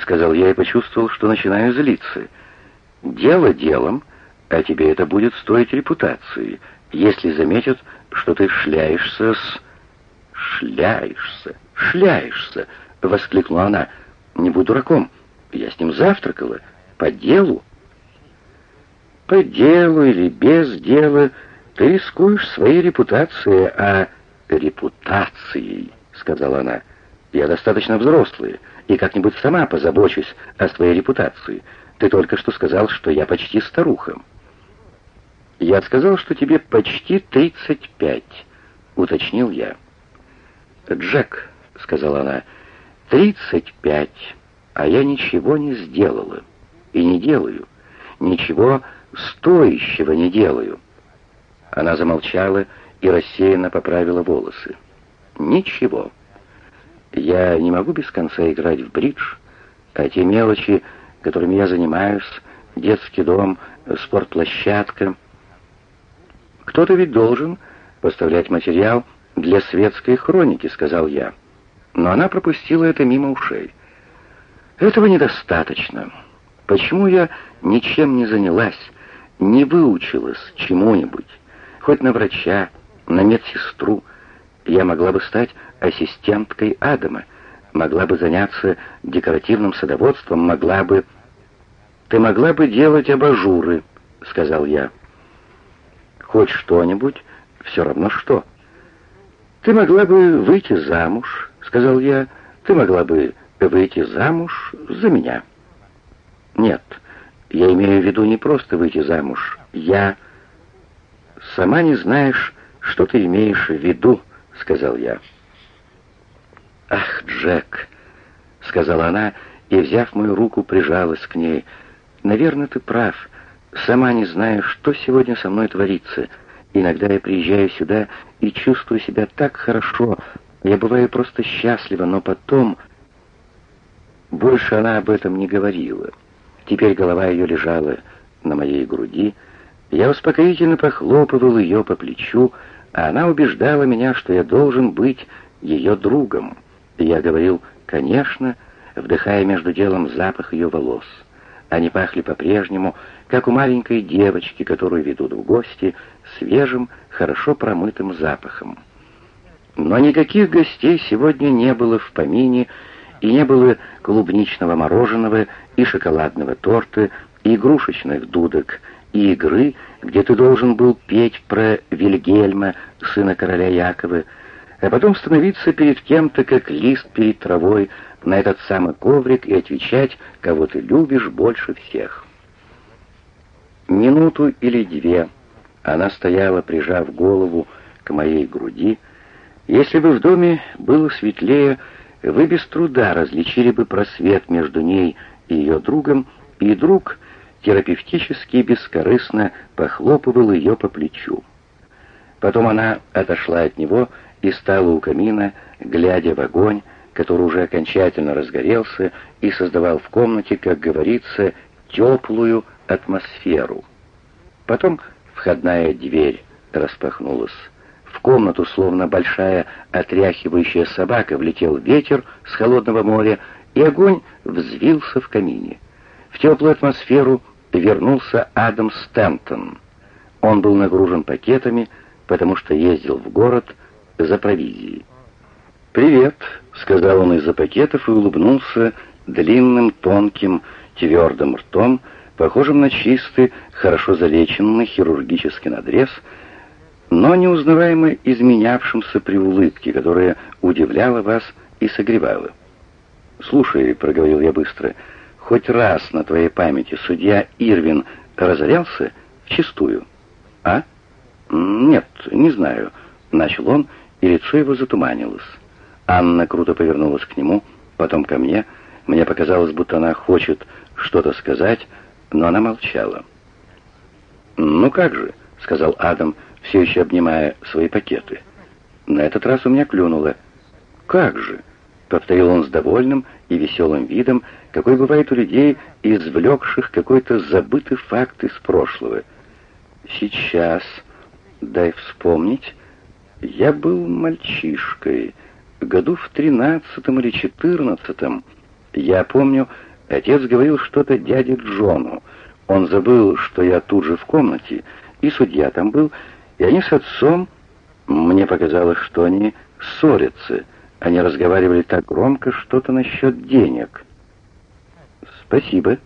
сказал я и почувствовал, что начинаю злиться. «Дело делом, а тебе это будет стоить репутации, если заметят, что ты шляешься с...» «Шляешься, шляешься!» — воскликнула она. «Не будь дураком, я с ним завтракала, по делу». «По делу или без дела ты рискуешь своей репутацией, а...» «Репутацией», — сказала она. «Я достаточно взрослая, и как-нибудь сама позабочусь о своей репутации. Ты только что сказал, что я почти старуха». «Я сказал, что тебе почти тридцать пять», — уточнил я. «Джек», — сказала она, — «тридцать пять, а я ничего не сделала и не делаю, ничего стоящего не делаю». Она замолчала и рассеянно поправила волосы. «Ничего. Я не могу без конца играть в бридж, а те мелочи, которыми я занимаюсь, детский дом, спортплощадка. Кто-то ведь должен поставлять материал для светской хроники», — сказал я. Но она пропустила это мимо ушей. «Этого недостаточно. Почему я ничем не занялась, не выучилась чему-нибудь, хоть на врача, на медсестру. Я могла бы стать ассистенткой Адама, могла бы заняться декоративным садоводством, могла бы... «Ты могла бы делать абажуры», — сказал я. «Хоть что-нибудь, все равно что». «Ты могла бы выйти замуж», — сказал я. «Ты могла бы выйти замуж за меня». «Нет, я имею в виду не просто выйти замуж. Я...» «Сама не знаешь, что ты имеешь в виду», — сказал я. «Ах, Джек», — сказала она, и, взяв мою руку, прижалась к ней. «Наверное, ты прав. Сама не знаю, что сегодня со мной творится. Иногда я приезжаю сюда и чувствую себя так хорошо. Я бываю просто счастлива, но потом...» Больше она об этом не говорила. Теперь голова ее лежала на моей груди, — я успокоительно похлопывал ее по плечу, а она убеждала меня, что я должен быть ее другом. Я говорил «конечно», вдыхая между делом запах ее волос. Они пахли по-прежнему, как у маленькой девочки, которую ведут в гости, свежим, хорошо промытым запахом. Но никаких гостей сегодня не было в помине, и не было клубничного мороженого и шоколадного торта, и игрушечных дудок, и игры, где ты должен был петь про Вильгельма, сына короля Якова, а потом становиться перед кем-то, как лист перед травой, на этот самый коврик и отвечать, кого ты любишь больше всех. Минуту или две она стояла, прижав голову к моей груди. Если бы в доме было светлее, вы без труда различили бы просвет между ней и ее другом, и друг — терапевтически и бескорыстно похлопывал ее по плечу. Потом она отошла от него и стала у камина, глядя в огонь, который уже окончательно разгорелся и создавал в комнате, как говорится, теплую атмосферу. Потом входная дверь распахнулась. В комнату, словно большая отряхивающая собака, влетел ветер с холодного моря, и огонь взвился в камине. В теплую атмосферу вернулся Адам Стэнтон. Он был нагружен пакетами, потому что ездил в город за провизией. «Привет», — сказал он из-за пакетов и улыбнулся длинным, тонким, твердым ртом, похожим на чистый, хорошо залеченный хирургический надрез, но неузнаваемо изменявшимся при улыбке, которая удивляла вас и согревала. «Слушай», — проговорил я быстро, — хоть раз на твоей памяти судья Ирвин разорялся вчистую? А? Нет, не знаю. Начал он, и лицо его затуманилось. Анна круто повернулась к нему, потом ко мне. Мне показалось, будто она хочет что-то сказать, но она молчала. «Ну как же», — сказал Адам, все еще обнимая свои пакеты. На этот раз у меня клюнуло. «Как же?» — повторил он с довольным и веселым видом, какой бывает у людей, извлекших какой-то забытый факт из прошлого. Сейчас, дай вспомнить, я был мальчишкой, году в тринадцатом или четырнадцатом. Я помню, Отец говорил что-то дяде Джону. Он забыл, что я тут же в комнате, и судья там был, и они с отцом... Мне показалось, что они ссорятся. Они разговаривали так громко что-то насчет денег. «Спасибо»,